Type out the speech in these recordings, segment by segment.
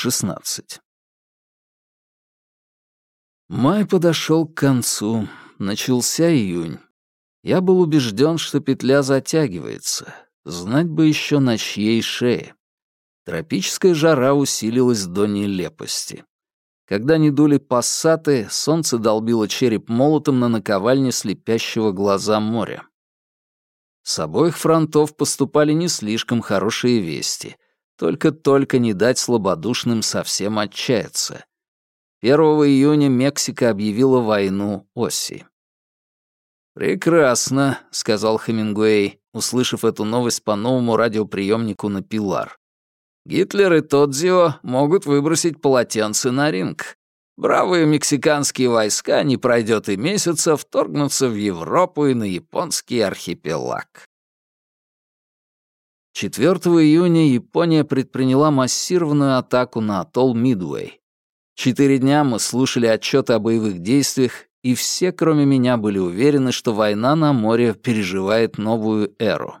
16. Май подошел к концу. Начался июнь. Я был убежден, что петля затягивается. Знать бы еще на чьей шее. Тропическая жара усилилась до нелепости. Когда не дули пассаты, солнце долбило череп молотом на наковальне слепящего глаза моря. С обоих фронтов поступали не слишком хорошие вести. Только-только не дать слабодушным совсем отчаяться. 1 июня Мексика объявила войну Оси. «Прекрасно», — сказал Хемингуэй, услышав эту новость по новому радиоприемнику на Пилар. «Гитлер и Тодзио могут выбросить полотенце на ринг. Бравые мексиканские войска, не пройдет и месяца, вторгнутся в Европу и на японский архипелаг». 4 июня Япония предприняла массированную атаку на атолл Мидуэй. Четыре дня мы слушали отчеты о боевых действиях, и все, кроме меня, были уверены, что война на море переживает новую эру.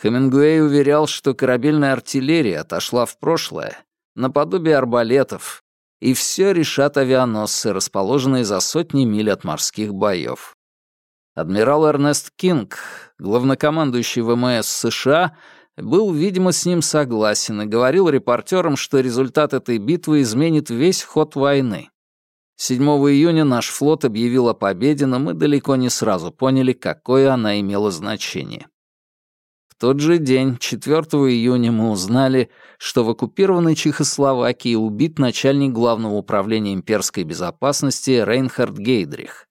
Хемингуэй уверял, что корабельная артиллерия отошла в прошлое, наподобие арбалетов, и все решат авианосцы, расположенные за сотни миль от морских боев. Адмирал Эрнест Кинг, главнокомандующий ВМС США, был, видимо, с ним согласен и говорил репортерам, что результат этой битвы изменит весь ход войны. 7 июня наш флот объявил о победе, но мы далеко не сразу поняли, какое она имела значение. В тот же день, 4 июня, мы узнали, что в оккупированной Чехословакии убит начальник главного управления имперской безопасности Рейнхард Гейдрих.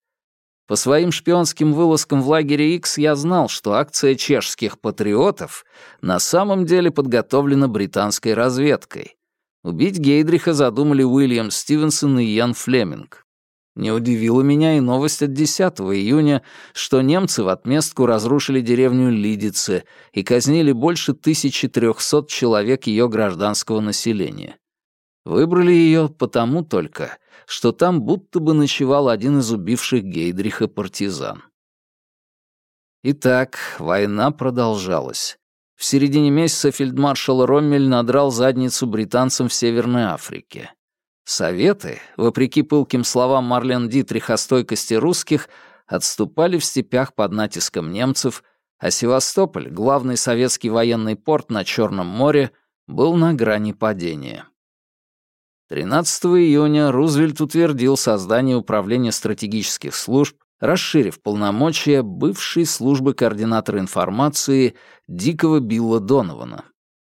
По своим шпионским вылазкам в лагере X я знал, что акция чешских патриотов на самом деле подготовлена британской разведкой. Убить Гейдриха задумали Уильям Стивенсон и Ян Флеминг. Не удивила меня и новость от 10 июня, что немцы в отместку разрушили деревню Лидице и казнили больше 1300 человек ее гражданского населения. Выбрали ее потому только, что там будто бы ночевал один из убивших Гейдриха партизан. Итак, война продолжалась. В середине месяца фельдмаршал Роммель надрал задницу британцам в Северной Африке. Советы, вопреки пылким словам Марлен Дитрих о стойкости русских, отступали в степях под натиском немцев, а Севастополь, главный советский военный порт на Черном море, был на грани падения. 13 июня Рузвельт утвердил создание Управления стратегических служб, расширив полномочия бывшей службы координатора информации Дикого Билла Донована.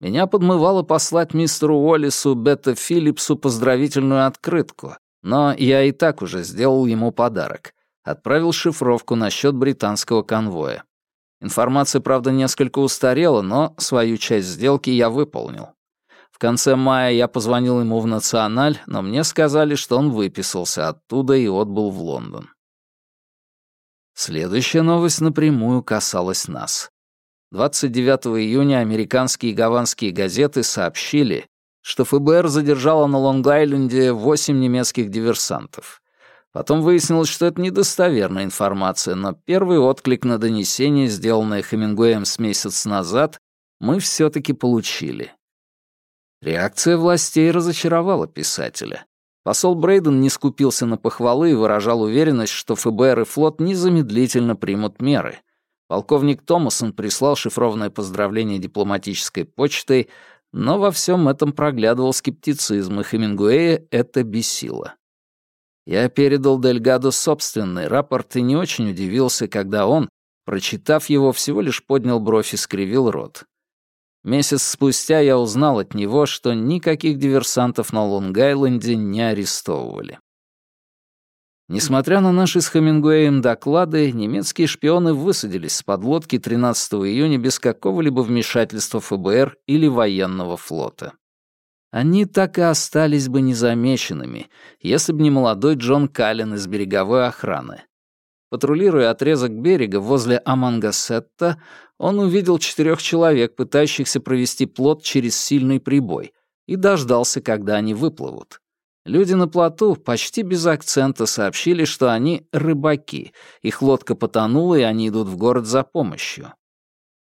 Меня подмывало послать мистеру Уоллису Бетта Филлипсу поздравительную открытку, но я и так уже сделал ему подарок. Отправил шифровку насчет британского конвоя. Информация, правда, несколько устарела, но свою часть сделки я выполнил. Конце мая я позвонил ему в «Националь», но мне сказали, что он выписался оттуда и отбыл в Лондон. Следующая новость напрямую касалась нас. 29 июня американские и гаванские газеты сообщили, что ФБР задержало на Лонг-Айленде 8 немецких диверсантов. Потом выяснилось, что это недостоверная информация, но первый отклик на донесение, сделанное Хемингуэем с месяц назад, мы все-таки получили. Реакция властей разочаровала писателя. Посол Брейден не скупился на похвалы и выражал уверенность, что ФБР и флот незамедлительно примут меры. Полковник Томасон прислал шифрованное поздравление дипломатической почтой, но во всем этом проглядывал скептицизм, и Хемингуэя это бесило. Я передал Дельгадо собственный рапорт и не очень удивился, когда он, прочитав его, всего лишь поднял бровь и скривил рот. Месяц спустя я узнал от него, что никаких диверсантов на Лонг-Айленде не арестовывали. Несмотря на наши с Хемингуэем доклады, немецкие шпионы высадились с подлодки 13 июня без какого-либо вмешательства ФБР или военного флота. Они так и остались бы незамеченными, если бы не молодой Джон Каллен из береговой охраны. Патрулируя отрезок берега возле Амангасетта, он увидел четырех человек, пытающихся провести плот через сильный прибой, и дождался, когда они выплывут. Люди на плоту почти без акцента сообщили, что они рыбаки, их лодка потонула, и они идут в город за помощью.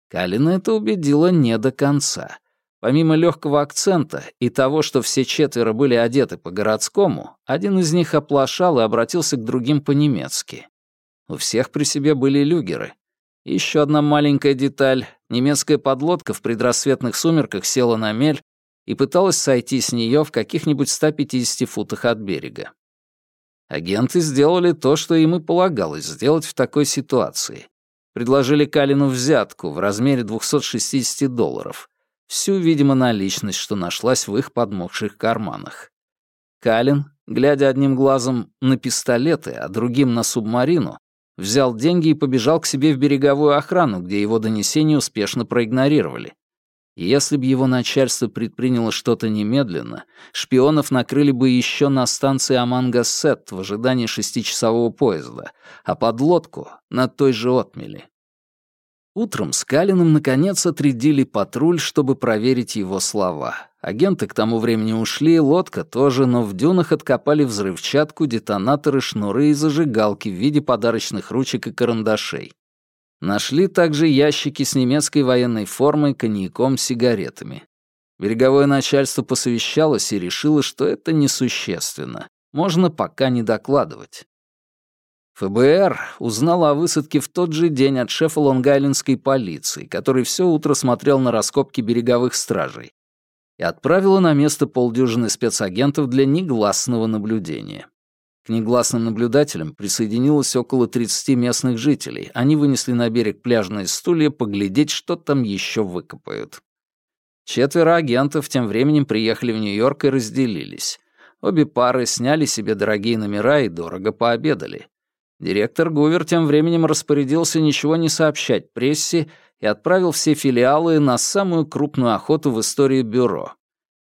Калина это убедило не до конца. Помимо легкого акцента и того, что все четверо были одеты по-городскому, один из них оплошал и обратился к другим по-немецки. У всех при себе были люгеры. Еще одна маленькая деталь. Немецкая подлодка в предрассветных сумерках села на мель и пыталась сойти с нее в каких-нибудь 150 футах от берега. Агенты сделали то, что им и полагалось сделать в такой ситуации. Предложили Калину взятку в размере 260 долларов. Всю, видимо, наличность, что нашлась в их подмокших карманах. Калин, глядя одним глазом на пистолеты, а другим на субмарину, взял деньги и побежал к себе в береговую охрану, где его донесения успешно проигнорировали. Если бы его начальство предприняло что-то немедленно, шпионов накрыли бы еще на станции Амангассет в ожидании шестичасового поезда, а подлодку — на той же отмели. Утром с Калиным наконец отрядили патруль, чтобы проверить его слова. Агенты к тому времени ушли, лодка тоже, но в дюнах откопали взрывчатку, детонаторы, шнуры и зажигалки в виде подарочных ручек и карандашей. Нашли также ящики с немецкой военной формой, коньяком, сигаретами. Береговое начальство посовещалось и решило, что это несущественно. Можно пока не докладывать. ФБР узнала о высадке в тот же день от шефа Лонг-Айлендской полиции, который все утро смотрел на раскопки береговых стражей, и отправила на место полдюжины спецагентов для негласного наблюдения. К негласным наблюдателям присоединилось около 30 местных жителей. Они вынесли на берег пляжные стулья поглядеть, что там еще выкопают. Четверо агентов тем временем приехали в Нью-Йорк и разделились. Обе пары сняли себе дорогие номера и дорого пообедали. Директор Гувер тем временем распорядился ничего не сообщать прессе и отправил все филиалы на самую крупную охоту в истории бюро.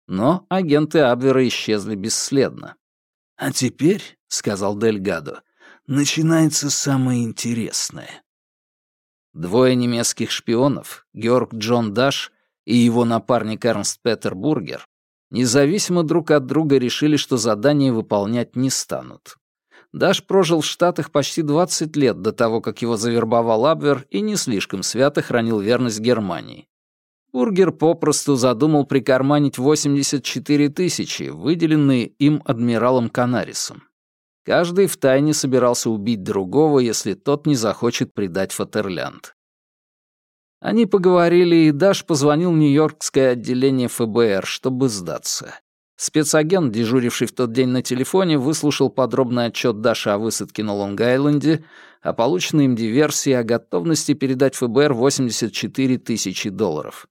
Но агенты Абвера исчезли бесследно. «А теперь», — сказал Дельгадо, — «начинается самое интересное». Двое немецких шпионов, Георг Джон Даш и его напарник Эрнст Петер Бургер, независимо друг от друга решили, что задание выполнять не станут. Даш прожил в Штатах почти 20 лет до того, как его завербовал Абвер и не слишком свято хранил верность Германии. Бургер попросту задумал прикарманить 84 тысячи, выделенные им адмиралом Канарисом. Каждый втайне собирался убить другого, если тот не захочет предать Фатерлянд. Они поговорили, и Даш позвонил в Нью-Йоркское отделение ФБР, чтобы сдаться. Спецагент, дежуривший в тот день на телефоне, выслушал подробный отчет Даши о высадке на Лонг-Айленде, о полученной им диверсии, о готовности передать ФБР 84 тысячи долларов.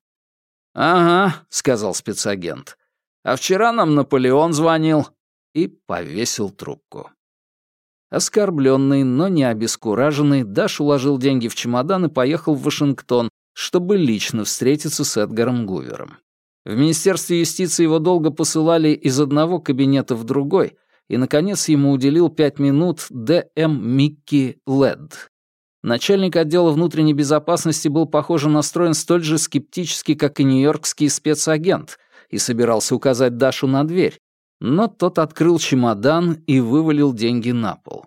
«Ага», — сказал спецагент. «А вчера нам Наполеон звонил» и повесил трубку. Оскорбленный, но не обескураженный, Даш уложил деньги в чемодан и поехал в Вашингтон, чтобы лично встретиться с Эдгаром Гувером. В Министерстве юстиции его долго посылали из одного кабинета в другой, и, наконец, ему уделил пять минут Д.М. Микки Лед, Начальник отдела внутренней безопасности был, похоже, настроен столь же скептически, как и нью-йоркский спецагент, и собирался указать Дашу на дверь. Но тот открыл чемодан и вывалил деньги на пол.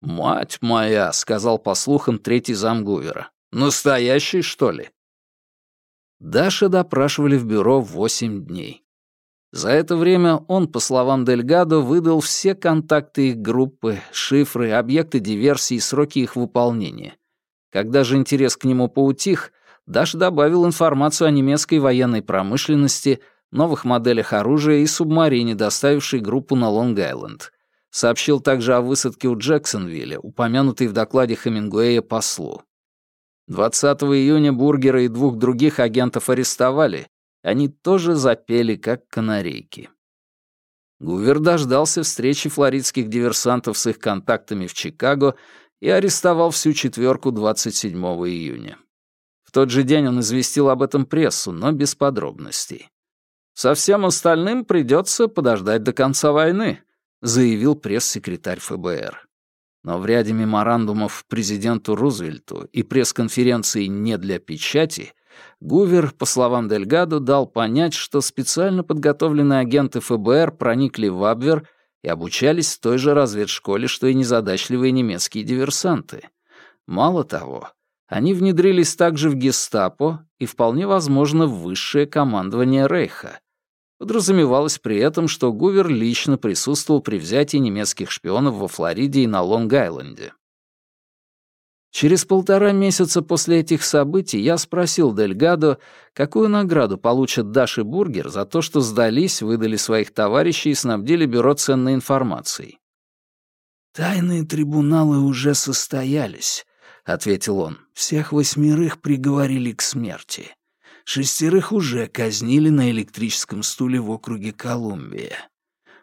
«Мать моя», — сказал по слухам третий зам Гувера. «Настоящий, что ли?» Даша допрашивали в бюро восемь дней. За это время он, по словам Дельгадо, выдал все контакты их группы, шифры, объекты диверсии и сроки их выполнения. Когда же интерес к нему поутих, Даш добавил информацию о немецкой военной промышленности, новых моделях оружия и субмарине, доставившей группу на Лонг-Айленд. Сообщил также о высадке у Джексонвилля, упомянутой в докладе Хемингуэя послу. 20 июня Бургера и двух других агентов арестовали, они тоже запели, как канарейки. Гувер дождался встречи флоридских диверсантов с их контактами в Чикаго и арестовал всю четверку 27 июня. В тот же день он известил об этом прессу, но без подробностей. «Со всем остальным придется подождать до конца войны», заявил пресс-секретарь ФБР. Но в ряде меморандумов президенту Рузвельту и пресс-конференции «Не для печати» Гувер, по словам Дельгадо, дал понять, что специально подготовленные агенты ФБР проникли в Абвер и обучались в той же разведшколе, что и незадачливые немецкие диверсанты. Мало того, Они внедрились также в гестапо и, вполне возможно, в высшее командование Рейха. Подразумевалось при этом, что Гувер лично присутствовал при взятии немецких шпионов во Флориде и на Лонг-Айленде. Через полтора месяца после этих событий я спросил Дельгадо, какую награду получат Даш и Бургер за то, что сдались, выдали своих товарищей и снабдили бюро ценной информацией. «Тайные трибуналы уже состоялись», — ответил он. «Всех восьмерых приговорили к смерти. Шестерых уже казнили на электрическом стуле в округе Колумбия.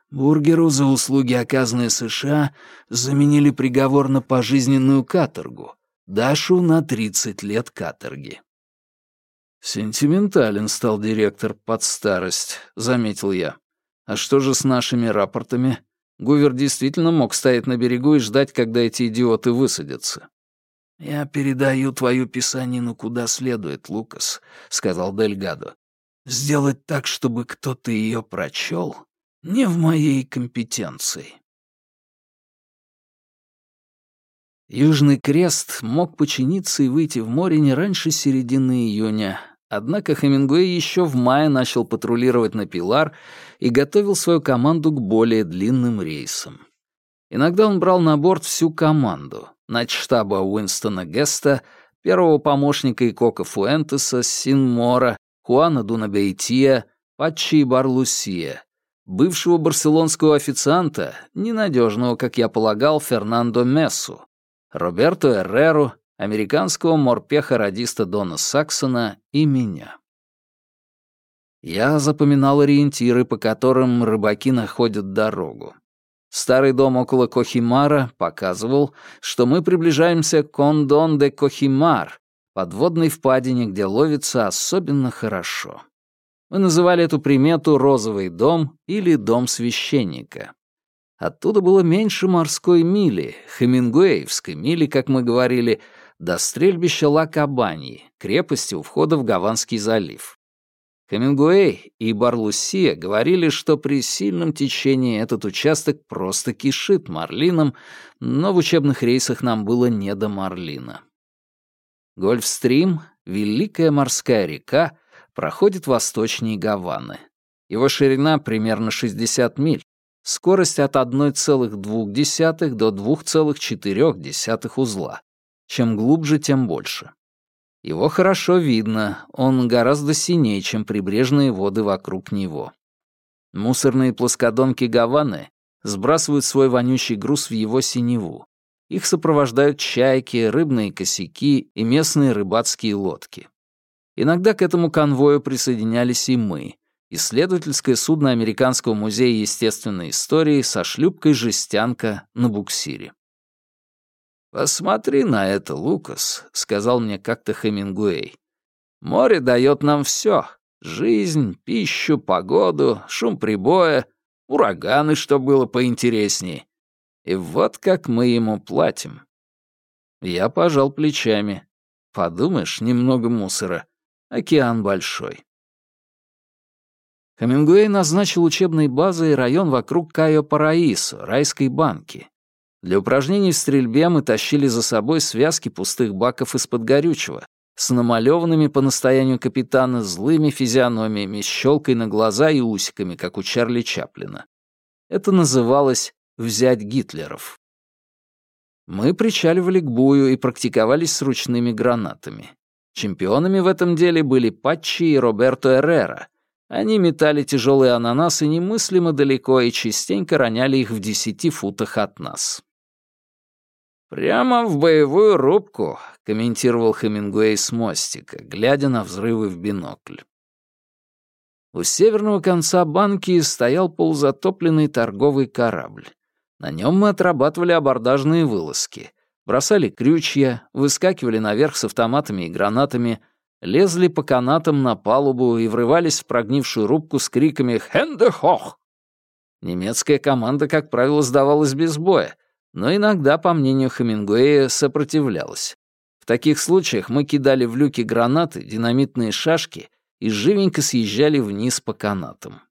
Бургеру за услуги, оказанные США, заменили приговор на пожизненную каторгу, Дашу на 30 лет каторги. «Сентиментален стал директор под старость», — заметил я. «А что же с нашими рапортами? Гувер действительно мог стоять на берегу и ждать, когда эти идиоты высадятся». «Я передаю твою писанину куда следует, Лукас», — сказал Дельгадо. «Сделать так, чтобы кто-то ее прочел, не в моей компетенции». Южный Крест мог починиться и выйти в море не раньше середины июня, однако Хемингуэй еще в мае начал патрулировать на Пилар и готовил свою команду к более длинным рейсам. Иногда он брал на борт всю команду — начштаба Уинстона Геста, первого помощника Икока Фуэнтеса, Синмора, Хуана Дунабейтия, Патчи Барлусия, бывшего барселонского официанта, ненадежного, как я полагал, Фернандо Мессу, Роберто Эрреру, американского морпеха-радиста Дона Саксона и меня. Я запоминал ориентиры, по которым рыбаки находят дорогу. Старый дом около Кохимара показывал, что мы приближаемся к Кондон де Кохимар, подводной впадине, где ловится особенно хорошо. Мы называли эту примету «розовый дом» или «дом священника». Оттуда было меньше морской мили, хемингуэевской мили, как мы говорили, до стрельбища Ла-Кабаньи, крепости у входа в Гаванский залив. Хемингуэй и Барлусия говорили, что при сильном течении этот участок просто кишит марлином, но в учебных рейсах нам было не до марлина. Гольфстрим, великая морская река, проходит восточнее Гаваны. Его ширина примерно 60 миль, скорость от 1,2 до 2,4 узла. Чем глубже, тем больше. Его хорошо видно, он гораздо синее, чем прибрежные воды вокруг него. Мусорные плоскодонки Гаваны сбрасывают свой вонючий груз в его синеву. Их сопровождают чайки, рыбные косяки и местные рыбацкие лодки. Иногда к этому конвою присоединялись и мы — исследовательское судно Американского музея естественной истории со шлюпкой «Жестянка» на буксире. «Посмотри на это, Лукас», — сказал мне как-то Хемингуэй. «Море дает нам все: жизнь, пищу, погоду, шум прибоя, ураганы, что было поинтересней. И вот как мы ему платим». Я пожал плечами. Подумаешь, немного мусора. Океан большой. Хемингуэй назначил учебной базой район вокруг Кайо-Параисо, райской банки. Для упражнений в стрельбе мы тащили за собой связки пустых баков из-под горючего с намалеванными по настоянию капитана злыми физиономиями, щелкой на глаза и усиками, как у Чарли Чаплина. Это называлось «взять Гитлеров». Мы причаливали к бую и практиковались с ручными гранатами. Чемпионами в этом деле были Патчи и Роберто Эррера — они метали тяжелые ананасы немыслимо далеко и частенько роняли их в десяти футах от нас. «Прямо в боевую рубку», — комментировал Хемингуэй с мостика, глядя на взрывы в бинокль. У северного конца банки стоял полузатопленный торговый корабль. На нем мы отрабатывали абордажные вылазки, бросали крючья, выскакивали наверх с автоматами и гранатами — лезли по канатам на палубу и врывались в прогнившую рубку с криками «Хенде хох!». Немецкая команда, как правило, сдавалась без боя, но иногда, по мнению Хемингуэя, сопротивлялась. В таких случаях мы кидали в люки гранаты, динамитные шашки и живенько съезжали вниз по канатам.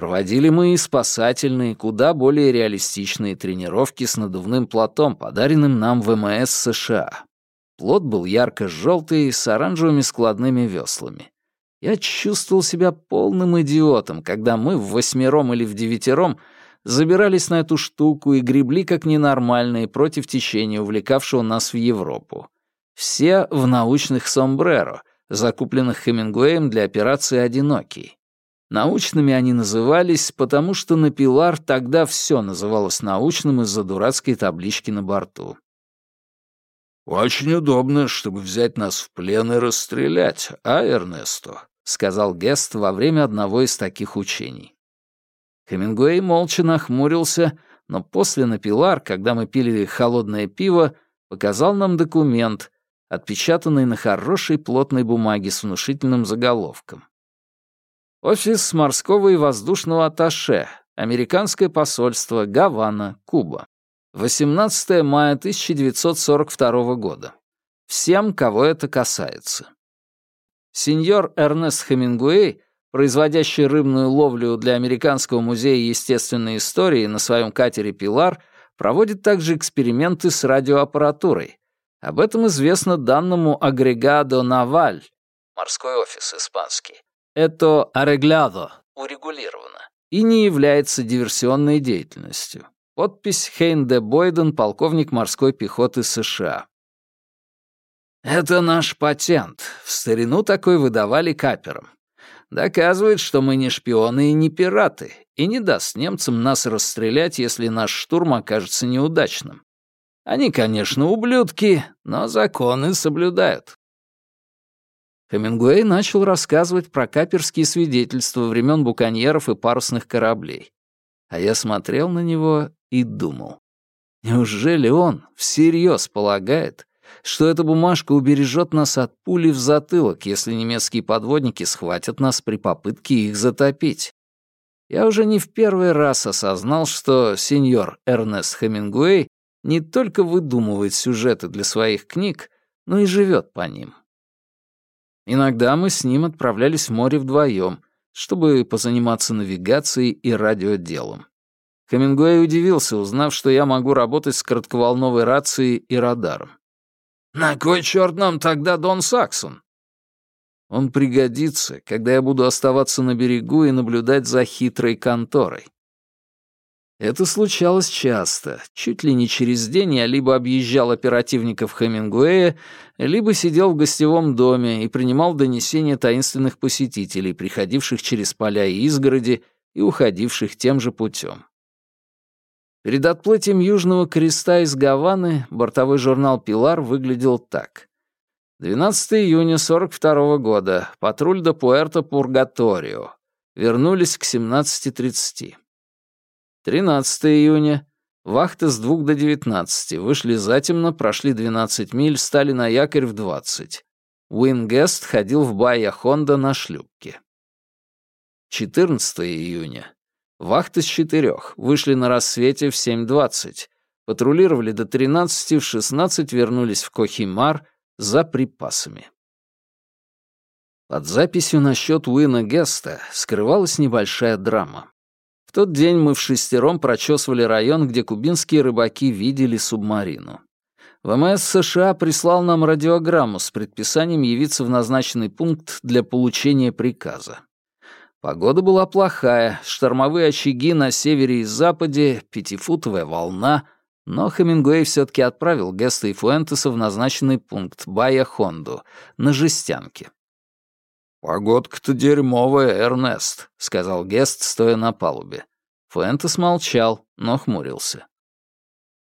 Проводили мы и спасательные, куда более реалистичные тренировки с надувным платом, подаренным нам ВМС США. Плот был ярко-желтый, с оранжевыми складными веслами. Я чувствовал себя полным идиотом, когда мы в восьмером или в девятером забирались на эту штуку и гребли как ненормальные против течения, увлекавшего нас в Европу. Все в научных сомбреро, закупленных Хемингуэем для операции «Одинокий». Научными они назывались, потому что на Пилар тогда все называлось научным из-за дурацкой таблички на борту. «Очень удобно, чтобы взять нас в плен и расстрелять, а, Эрнесто?» — сказал Гест во время одного из таких учений. Хемингуэй молча нахмурился, но после на Пилар, когда мы пили холодное пиво, показал нам документ, отпечатанный на хорошей плотной бумаге с внушительным заголовком. Офис морского и воздушного атташе, Американское посольство, Гавана, Куба. 18 мая 1942 года. Всем, кого это касается. Сеньор Эрнест Хемингуэй, производящий рыбную ловлю для Американского музея естественной истории на своем катере «Пилар», проводит также эксперименты с радиоаппаратурой. Об этом известно данному агрегадо «Наваль», морской офис испанский. Это «ареглядо», урегулировано, и не является диверсионной деятельностью. Подпись Хейн де Бойден, полковник морской пехоты США. Это наш патент. В старину такой выдавали каперам. Доказывает, что мы не шпионы и не пираты, и не даст немцам нас расстрелять, если наш штурм окажется неудачным. Они, конечно, ублюдки, но законы соблюдают. Хемингуэй начал рассказывать про каперские свидетельства времен буконьеров и парусных кораблей. А я смотрел на него и думал. Неужели он всерьез полагает, что эта бумажка убережет нас от пули в затылок, если немецкие подводники схватят нас при попытке их затопить? Я уже не в первый раз осознал, что сеньор Эрнест Хемингуэй не только выдумывает сюжеты для своих книг, но и живет по ним. Иногда мы с ним отправлялись в море вдвоем, чтобы позаниматься навигацией и радиоделом. Хемингуэй удивился, узнав, что я могу работать с коротковолновой рацией и радаром. «На кой черт нам тогда Дон Саксон?» Он пригодится, когда я буду оставаться на берегу и наблюдать за хитрой конторой. Это случалось часто. Чуть ли не через день я либо объезжал оперативников Хемингуэя, либо сидел в гостевом доме и принимал донесения таинственных посетителей, приходивших через поля и изгороди и уходивших тем же путем. Перед отплытием Южного Креста из Гаваны бортовой журнал «Пилар» выглядел так. 12 июня 42 года. Патруль до Пуэрто-Пургаторио. Вернулись к 17.30. 13 июня. Вахта с 2 до 19. Вышли затемно, прошли 12 миль, стали на якорь в 20. Уингест ходил в Байя Хонда на шлюпке. 14 июня. Вахты с четырех. Вышли на рассвете в 7.20. Патрулировали до 13, в 16 вернулись в Кохимар за припасами. Под записью насчет Уина Геста скрывалась небольшая драма. В тот день мы в шестером прочесывали район, где кубинские рыбаки видели субмарину. ВМС США прислал нам радиограмму с предписанием явиться в назначенный пункт для получения приказа. Погода была плохая, штормовые очаги на севере и западе, пятифутовая волна, но Хемингуэй все-таки отправил Геста и Фуэнтеса в назначенный пункт Байя-Хонду на жестянке. «Погодка-то дерьмовая, Эрнест», — сказал Гест, стоя на палубе. Фуэнтес молчал, но хмурился.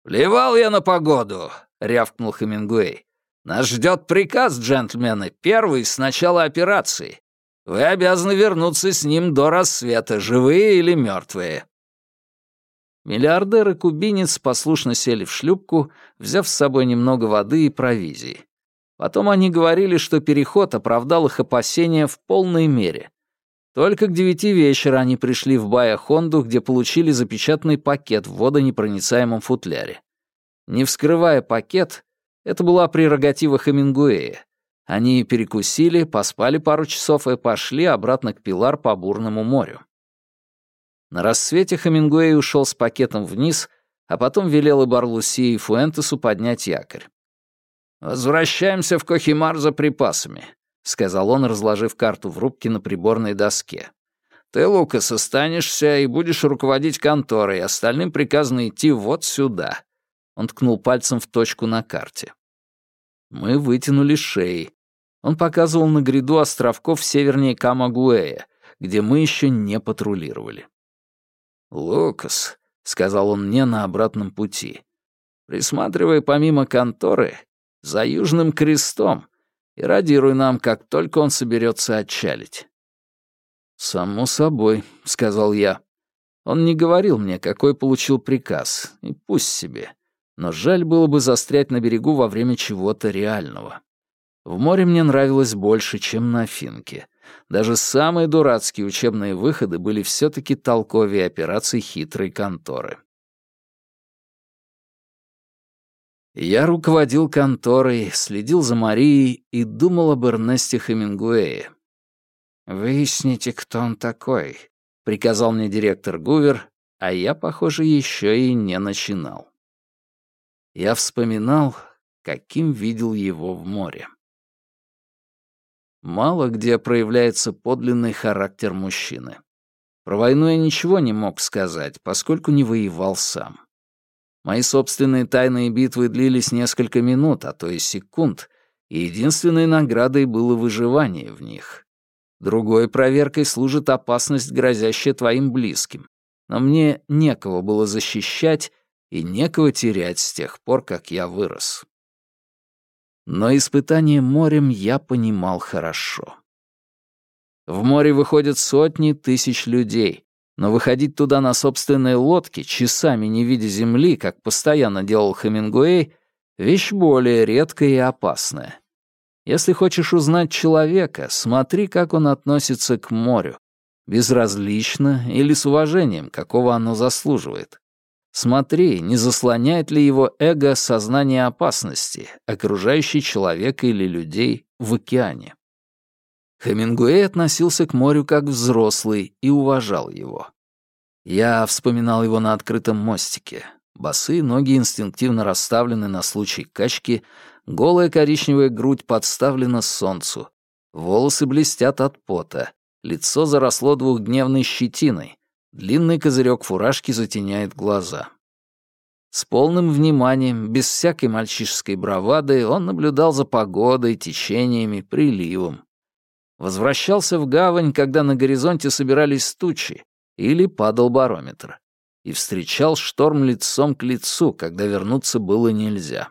«Плевал я на погоду», — рявкнул Хемингуэй. «Нас ждет приказ, джентльмены, первый с начала операции. Вы обязаны вернуться с ним до рассвета, живые или мертвые. Миллиардер и кубинец послушно сели в шлюпку, взяв с собой немного воды и провизии. Потом они говорили, что переход оправдал их опасения в полной мере. Только к девяти вечера они пришли в Бая-Хонду, где получили запечатанный пакет в водонепроницаемом футляре. Не вскрывая пакет, это была прерогатива Хемингуэя, они перекусили, поспали пару часов и пошли обратно к Пилар по бурному морю. На рассвете Хемингуэй ушел с пакетом вниз, а потом велел и Барлуси и Фуэнтесу поднять якорь. «Возвращаемся в Кохимар за припасами», — сказал он, разложив карту в рубке на приборной доске. «Ты, Лукас, останешься и будешь руководить конторой, остальным приказано идти вот сюда». Он ткнул пальцем в точку на карте. Мы вытянули шеи. Он показывал на гряду островков севернее Камагуэя, где мы еще не патрулировали. «Лукас», — сказал он мне на обратном пути, — «присматривай помимо конторы за Южным крестом и радируй нам, как только он соберется отчалить». «Само собой», — сказал я. Он не говорил мне, какой получил приказ, и пусть себе. Но жаль было бы застрять на берегу во время чего-то реального. В море мне нравилось больше, чем на Финке. Даже самые дурацкие учебные выходы были все-таки толковее операций хитрой конторы. Я руководил конторой, следил за Марией и думал об Эрнесте Хемингуэе. «Выясните, кто он такой», — приказал мне директор Гувер, а я, похоже, еще и не начинал. Я вспоминал, каким видел его в море. Мало где проявляется подлинный характер мужчины. Про войну я ничего не мог сказать, поскольку не воевал сам. Мои собственные тайные битвы длились несколько минут, а то и секунд, и единственной наградой было выживание в них. Другой проверкой служит опасность, грозящая твоим близким. Но мне некого было защищать и некого терять с тех пор, как я вырос. Но испытание морем я понимал хорошо. В море выходят сотни тысяч людей, но выходить туда на собственной лодке, часами не видя земли, как постоянно делал Хемингуэй, вещь более редкая и опасная. Если хочешь узнать человека, смотри, как он относится к морю, безразлично или с уважением, какого оно заслуживает. Смотри, не заслоняет ли его эго сознание опасности, окружающей человека или людей в океане. Хемингуэй относился к морю как взрослый и уважал его. Я вспоминал его на открытом мостике. Босые ноги инстинктивно расставлены на случай качки, голая коричневая грудь подставлена солнцу, волосы блестят от пота, лицо заросло двухдневной щетиной, Длинный козырек фуражки затеняет глаза. С полным вниманием, без всякой мальчишеской бравады, он наблюдал за погодой, течениями, приливом. Возвращался в гавань, когда на горизонте собирались тучи, или падал барометр. И встречал шторм лицом к лицу, когда вернуться было нельзя.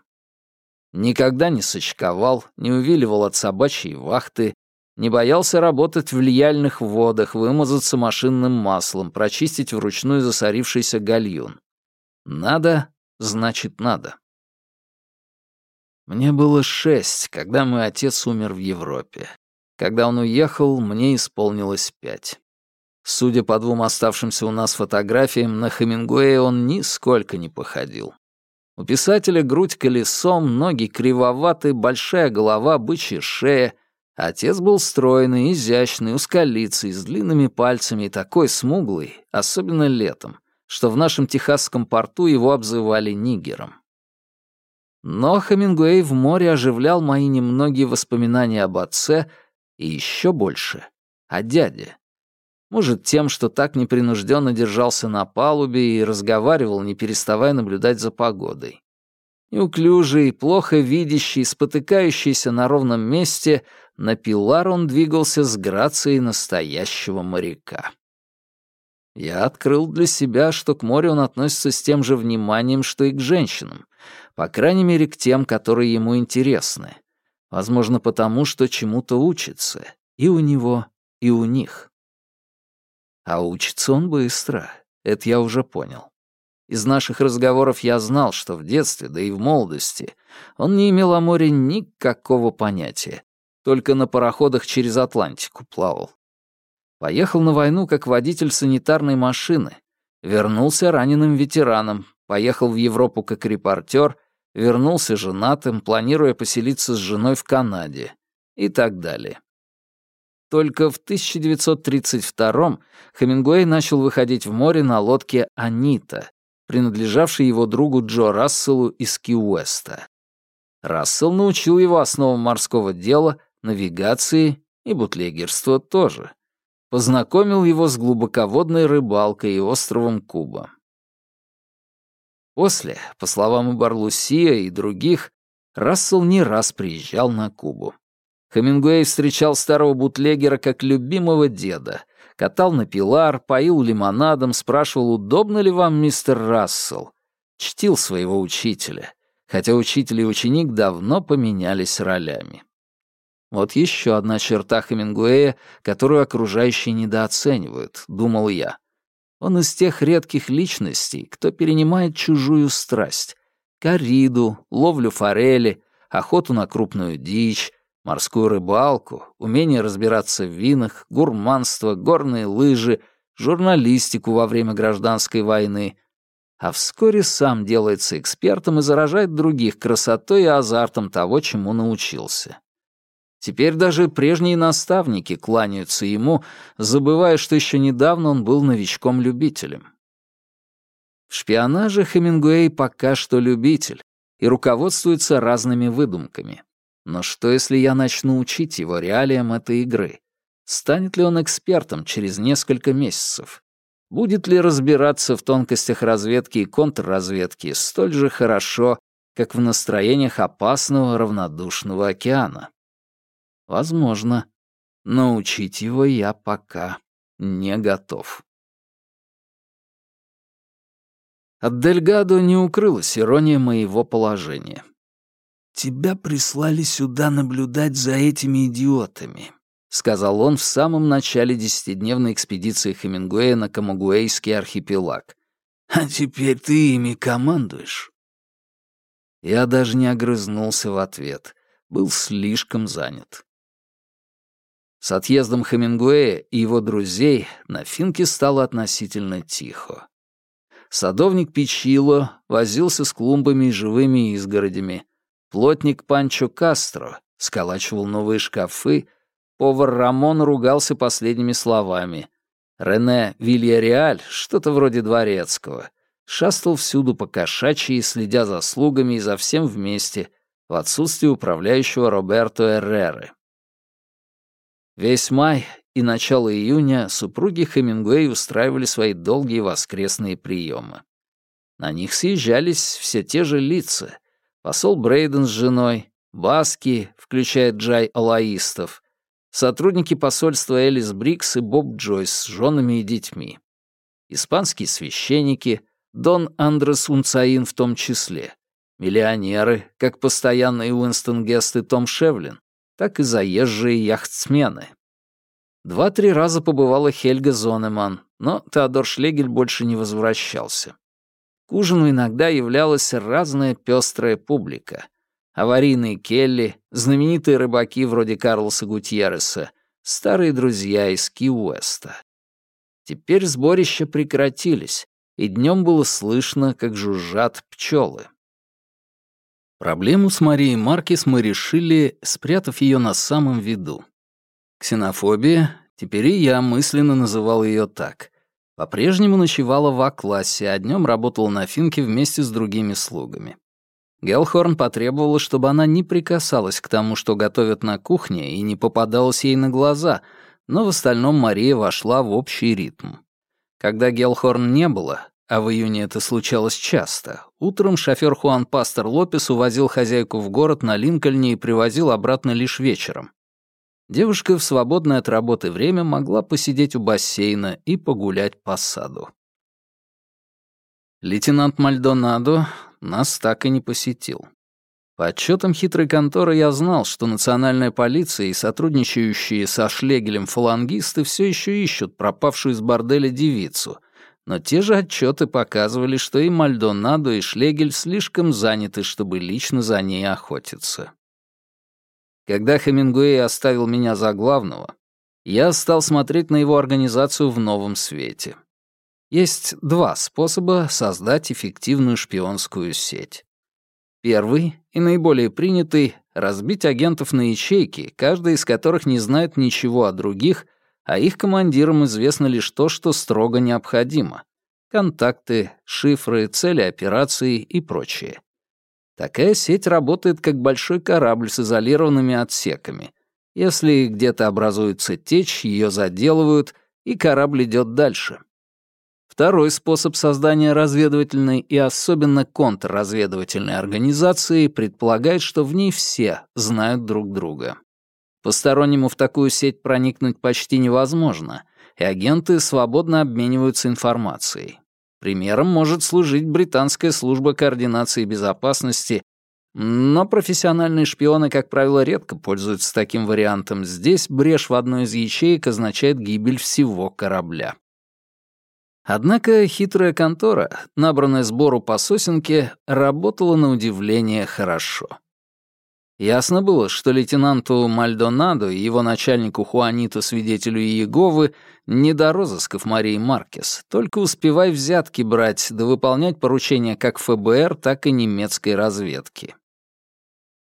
Никогда не сочковал, не увиливал от собачьей вахты, не боялся работать в влияльных водах, вымазаться машинным маслом, прочистить вручную засорившийся гальюн. Надо, значит надо. Мне было шесть, когда мой отец умер в Европе. Когда он уехал, мне исполнилось пять. Судя по двум оставшимся у нас фотографиям, на Хемингуэя он нисколько не походил. У писателя грудь колесом, ноги кривоваты, большая голова, бычья шея — Отец был стройный, изящный, узколицый, с длинными пальцами и такой смуглый, особенно летом, что в нашем техасском порту его обзывали нигером. Но Хемингуэй в море оживлял мои немногие воспоминания об отце и еще больше — о дяде. Может, тем, что так непринужденно держался на палубе и разговаривал, не переставая наблюдать за погодой. Неуклюжий, плохо видящий, спотыкающийся на ровном месте, на пилар он двигался с грацией настоящего моряка. Я открыл для себя, что к морю он относится с тем же вниманием, что и к женщинам, по крайней мере, к тем, которые ему интересны. Возможно, потому, что чему-то учится и у него, и у них. А учится он быстро, это я уже понял. Из наших разговоров я знал, что в детстве, да и в молодости, он не имел о море никакого понятия, только на пароходах через Атлантику плавал. Поехал на войну как водитель санитарной машины, вернулся раненым ветераном, поехал в Европу как репортер, вернулся женатым, планируя поселиться с женой в Канаде и так далее. Только в 1932-м Хемингуэй начал выходить в море на лодке «Анита», принадлежавший его другу Джо Расселу из Ки-Уэста. Рассел научил его основам морского дела, навигации и бутлегерства тоже. Познакомил его с глубоководной рыбалкой и островом Куба. После, по словам Барлусия и других, Рассел не раз приезжал на Кубу. Хемингуэй встречал старого бутлегера как любимого деда, катал на пилар, поил лимонадом, спрашивал, удобно ли вам, мистер Рассел. Чтил своего учителя, хотя учитель и ученик давно поменялись ролями. Вот еще одна черта Хемингуэя, которую окружающие недооценивают, думал я. Он из тех редких личностей, кто перенимает чужую страсть. Кориду, ловлю форели, охоту на крупную дичь, морскую рыбалку, умение разбираться в винах, гурманство, горные лыжи, журналистику во время гражданской войны, а вскоре сам делается экспертом и заражает других красотой и азартом того, чему научился. Теперь даже прежние наставники кланяются ему, забывая, что еще недавно он был новичком-любителем. В шпионаже Хемингуэй пока что любитель и руководствуется разными выдумками. Но что, если я начну учить его реалиям этой игры? Станет ли он экспертом через несколько месяцев? Будет ли разбираться в тонкостях разведки и контрразведки столь же хорошо, как в настроениях опасного равнодушного океана? Возможно. Но учить его я пока не готов. От Дельгадо не укрылась ирония моего положения. «Тебя прислали сюда наблюдать за этими идиотами», — сказал он в самом начале десятидневной экспедиции Хемингуэя на Камагуэйский архипелаг. «А теперь ты ими командуешь». Я даже не огрызнулся в ответ, был слишком занят. С отъездом Хемингуэя и его друзей на Финке стало относительно тихо. Садовник Пичило возился с клумбами и живыми изгородями. Плотник Панчо Кастро сколачивал новые шкафы. Повар Рамон ругался последними словами. Рене Вильяреаль, что-то вроде дворецкого, шастал всюду по кошачьи, следя за слугами и за всем вместе, в отсутствие управляющего Роберто Эрреры. Весь май и начало июня супруги Хемингуэй устраивали свои долгие воскресные приемы. На них съезжались все те же лица. Посол Брейден с женой, Баски, включая Джай Алаистов, сотрудники посольства Элис Брикс и Боб Джойс с женами и детьми, испанские священники, Дон Андрес Унцаин в том числе, миллионеры, как постоянные Уинстон Гест и Том Шевлин, так и заезжие яхтсмены. Два-три раза побывала Хельга Зонеман, но Теодор Шлегель больше не возвращался. К ужину иногда являлась разная пестрая публика. Аварийные Келли, знаменитые рыбаки вроде Карлоса Гутьерреса, старые друзья из Ки-Уэста. Теперь сборища прекратились, и днем было слышно, как жужжат пчелы. Проблему с Марией Маркис мы решили, спрятав ее на самом виду. Ксенофобия, теперь и я мысленно называл ее так, по-прежнему ночевала в А-классе, а днем работала на финке вместе с другими слугами. Гелхорн потребовала, чтобы она не прикасалась к тому, что готовят на кухне, и не попадалась ей на глаза, но в остальном Мария вошла в общий ритм. Когда Гелхорн не было, а в июне это случалось часто. Утром шофер Хуан Пастор Лопес увозил хозяйку в город на Линкольне и привозил обратно лишь вечером. Девушка в свободное от работы время могла посидеть у бассейна и погулять по саду. Лейтенант Мальдонадо нас так и не посетил. По отчетам хитрой конторы я знал, что национальная полиция и сотрудничающие со Шлегелем фалангисты все еще ищут пропавшую из борделя девицу, но те же отчеты показывали, что и Мальдонадо, и Шлегель слишком заняты, чтобы лично за ней охотиться. Когда Хемингуэй оставил меня за главного, я стал смотреть на его организацию в новом свете. Есть два способа создать эффективную шпионскую сеть. Первый и наиболее принятый — разбить агентов на ячейки, каждая из которых не знает ничего о других а их командирам известно лишь то, что строго необходимо. Контакты, шифры, цели операции и прочее. Такая сеть работает как большой корабль с изолированными отсеками. Если где-то образуется течь, ее заделывают, и корабль идет дальше. Второй способ создания разведывательной и особенно контрразведывательной организации предполагает, что в ней все знают друг друга. Постороннему в такую сеть проникнуть почти невозможно, и агенты свободно обмениваются информацией. Примером может служить британская служба координации безопасности, но профессиональные шпионы, как правило, редко пользуются таким вариантом. Здесь брешь в одной из ячеек означает гибель всего корабля. Однако хитрая контора, набранная сбору по сосенке, работала на удивление хорошо. Ясно было, что лейтенанту Мальдонадо и его начальнику Хуаниту, свидетелю Иеговы, не до розысков Марии Маркес, только успевай взятки брать да выполнять поручения как ФБР, так и немецкой разведки.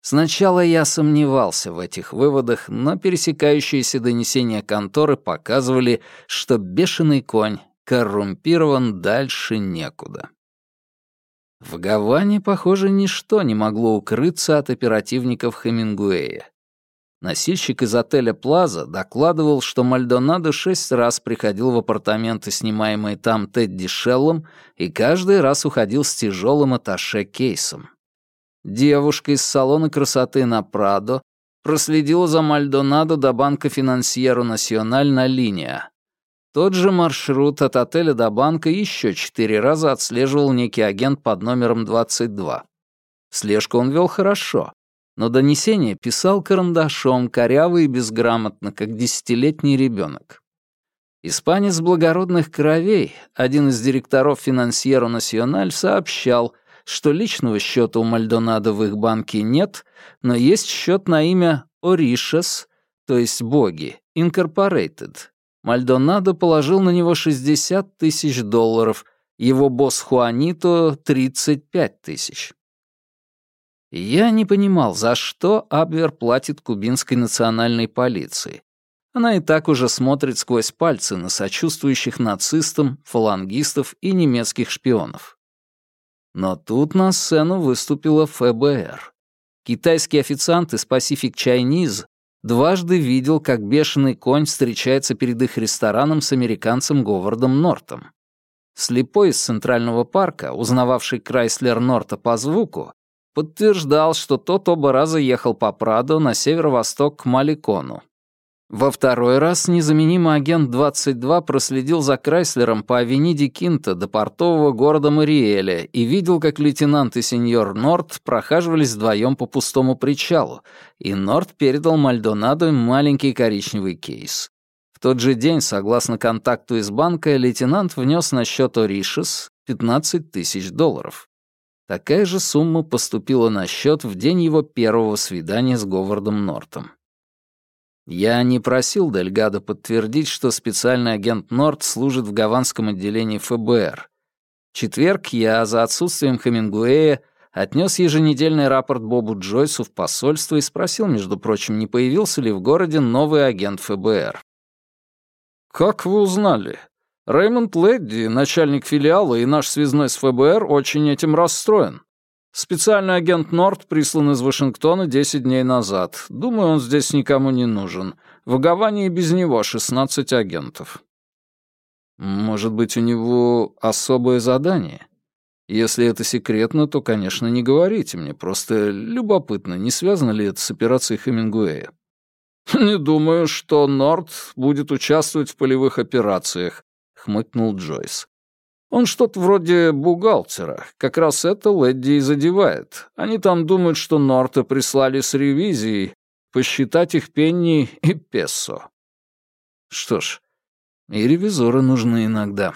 Сначала я сомневался в этих выводах, но пересекающиеся донесения конторы показывали, что бешеный конь коррумпирован дальше некуда. В Гаване, похоже, ничто не могло укрыться от оперативников Хемингуэя. Носильщик из отеля «Плаза» докладывал, что Мальдонадо шесть раз приходил в апартаменты, снимаемые там Тедди Шеллом, и каждый раз уходил с тяжелым аташе-кейсом. Девушка из салона красоты на Прадо проследила за Мальдонадо до банка Финансьеру Националь на линия, тот же маршрут от отеля до банка еще четыре раза отслеживал некий агент под номером 22. Слежку он вел хорошо, но донесение писал карандашом, коряво и безграмотно, как десятилетний ребенок. Испанец благородных кровей, один из директоров Финансьеро Националь, сообщал, что личного счета у Мальдонадо в их банке нет, но есть счет на имя Оришес, то есть боги, Incorporated, Мальдонадо положил на него 60 тысяч долларов, его босс Хуанито — 35 тысяч. Я не понимал, за что Абвер платит кубинской национальной полиции. Она и так уже смотрит сквозь пальцы на сочувствующих нацистам, фалангистов и немецких шпионов. Но тут на сцену выступила ФБР. Китайский официант из Pacific Chinese дважды видел, как бешеный конь встречается перед их рестораном с американцем Говардом Нортом. Слепой из Центрального парка, узнававший Крайслер Норта по звуку, подтверждал, что тот оба раза ехал по Прадо на северо-восток к Маликону. Во второй раз незаменимый агент 22 проследил за Крайслером по авениде Кинта до портового города Мариэля и видел, как лейтенант и сеньор Норт прохаживались вдвоем по пустому причалу, и Норт передал Мальдонадо маленький коричневый кейс. В тот же день, согласно контакту из банка, лейтенант внес на счет Оришес 15 тысяч долларов. Такая же сумма поступила на счет в день его первого свидания с Говардом Нортом. Я не просил Дельгадо подтвердить, что специальный агент Норд служит в гаванском отделении ФБР. Четверг я, за отсутствием Хемингуэя, отнес еженедельный рапорт Бобу Джойсу в посольство и спросил, между прочим, не появился ли в городе новый агент ФБР. «Как вы узнали? Рэймонд Ледди, начальник филиала и наш связной с ФБР, очень этим расстроен. Специальный агент Норт прислан из Вашингтона 10 дней назад. Думаю, он здесь никому не нужен. В Гаване и без него 16 агентов. Может быть, у него особое задание? Если это секретно, то, конечно, не говорите мне. Просто любопытно, не связано ли это с операцией Хемингуэя. «Не думаю, что Норт будет участвовать в полевых операциях», — хмыкнул Джойс. Он что-то вроде бухгалтера. Как раз это Лэдди и задевает. Они там думают, что Норта прислали с ревизией посчитать их пенни и песо. Что ж, и ревизоры нужны иногда.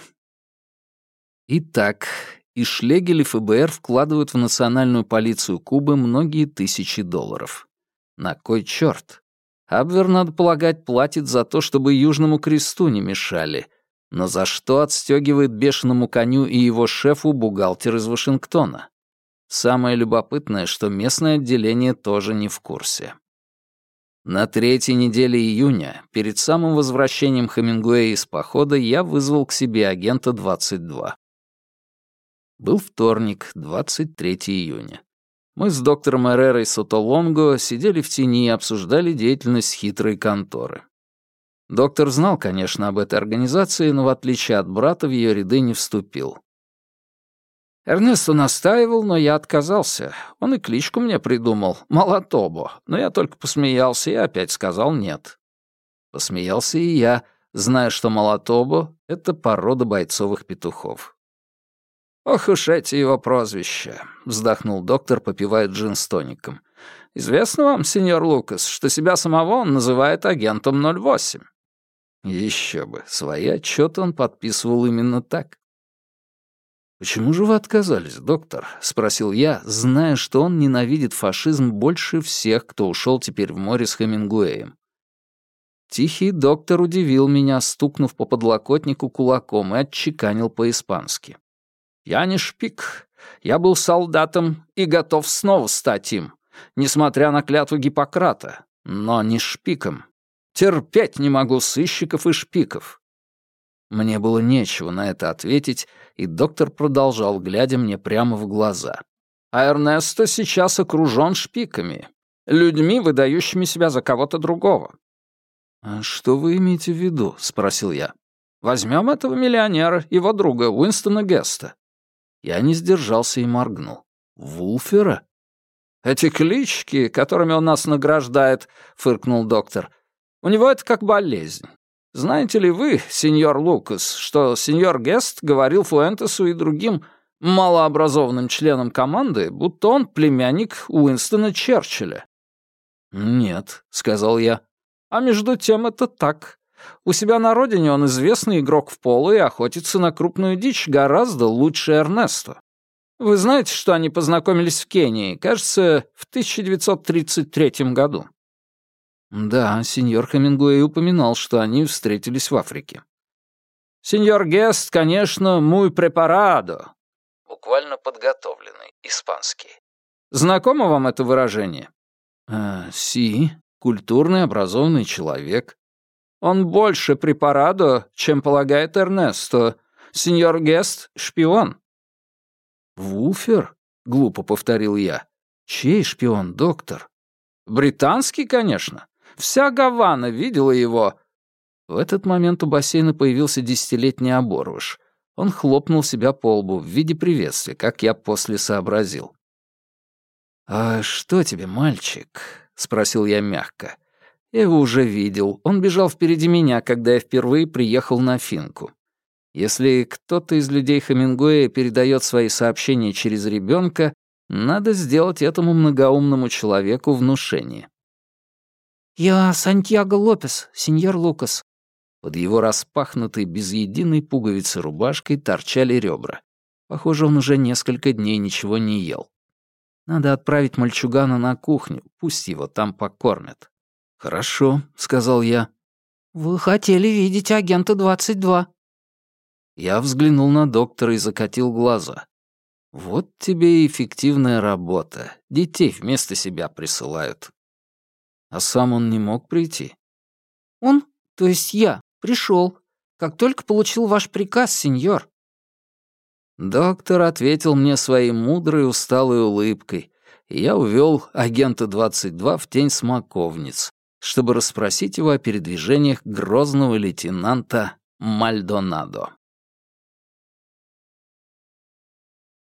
Итак, и Шлегель и ФБР вкладывают в национальную полицию Кубы многие тысячи долларов. На кой черт? Абвер, надо полагать, платит за то, чтобы Южному Кресту не мешали, но за что отстегивает бешеному коню и его шефу бухгалтер из Вашингтона? Самое любопытное, что местное отделение тоже не в курсе. На третьей неделе июня, перед самым возвращением Хемингуэя из похода, я вызвал к себе агента 22. Был вторник, 23 июня. Мы с доктором Эрерой Сотолонго сидели в тени и обсуждали деятельность хитрой конторы. Доктор знал, конечно, об этой организации, но в отличие от брата в ее ряды не вступил. Эрнесто настаивал, но я отказался. Он и кличку мне придумал — Молотобо, но я только посмеялся и опять сказал нет. Посмеялся и я, зная, что Молотобо — это порода бойцовых петухов. «Ох уж эти его прозвища», — вздохнул доктор, попивая джин с тоником. «Известно вам, сеньор Лукас, что себя самого он называет агентом 08?» Еще бы, свои отчеты он подписывал именно так. «Почему же вы отказались, доктор?» — спросил я, зная, что он ненавидит фашизм больше всех, кто ушел теперь в море с Хемингуэем. Тихий доктор удивил меня, стукнув по подлокотнику кулаком и отчеканил по-испански. «Я не шпик. Я был солдатом и готов снова стать им, несмотря на клятву Гиппократа, но не шпиком. Терпеть не могу сыщиков и шпиков». Мне было нечего на это ответить, и доктор продолжал, глядя мне прямо в глаза. «А Эрнесто сейчас окружен шпиками, людьми, выдающими себя за кого-то другого». «А что вы имеете в виду?» — спросил я. «Возьмем этого миллионера, его друга, Уинстона Геста». Я не сдержался и моргнул. «Вулфера?» «Эти клички, которыми он нас награждает», — фыркнул доктор, — «у него это как болезнь. Знаете ли вы, сеньор Лукас, что сеньор Гест говорил Фуэнтесу и другим малообразованным членам команды, будто он племянник Уинстона Черчилля?» «Нет», — сказал я. «А между тем это так. У себя на родине он известный игрок в поло и охотится на крупную дичь гораздо лучше Эрнесто. Вы знаете, что они познакомились в Кении, кажется, в 1933 году?» Да, сеньор Хемингуэй упоминал, что они встретились в Африке. «Сеньор Гест, конечно, muy preparado». Буквально подготовленный, испанский. Знакомо вам это выражение? «Э, «Си, культурный, образованный человек». «Он больше препарадо, чем полагает Эрнесто. Сеньор Гест — шпион». «Вуфер?» — глупо повторил я. «Чей шпион, доктор?» «Британский, конечно. Вся Гавана видела его». В этот момент у бассейна появился десятилетний оборвыш. Он хлопнул себя по лбу в виде приветствия, как я после сообразил. «А что тебе, мальчик?» — спросил я мягко. Я его уже видел. Он бежал впереди меня, когда я впервые приехал на Финку. Если кто-то из людей Хемингуэя передает свои сообщения через ребенка, надо сделать этому многоумному человеку внушение. «Я Сантьяго Лопес, сеньор Лукас». Под его распахнутой без единой пуговицы рубашкой торчали ребра. Похоже, он уже несколько дней ничего не ел. Надо отправить мальчугана на кухню, пусть его там покормят. «Хорошо», — сказал я. «Вы хотели видеть агента 22». Я взглянул на доктора и закатил глаза. «Вот тебе и эффективная работа. Детей вместо себя присылают». А сам он не мог прийти? Он, то есть я, пришел, как только получил ваш приказ, сеньор. Доктор ответил мне своей мудрой усталой улыбкой, и я увел агента 22 в тень смоковниц, чтобы расспросить его о передвижениях грозного лейтенанта Мальдонадо.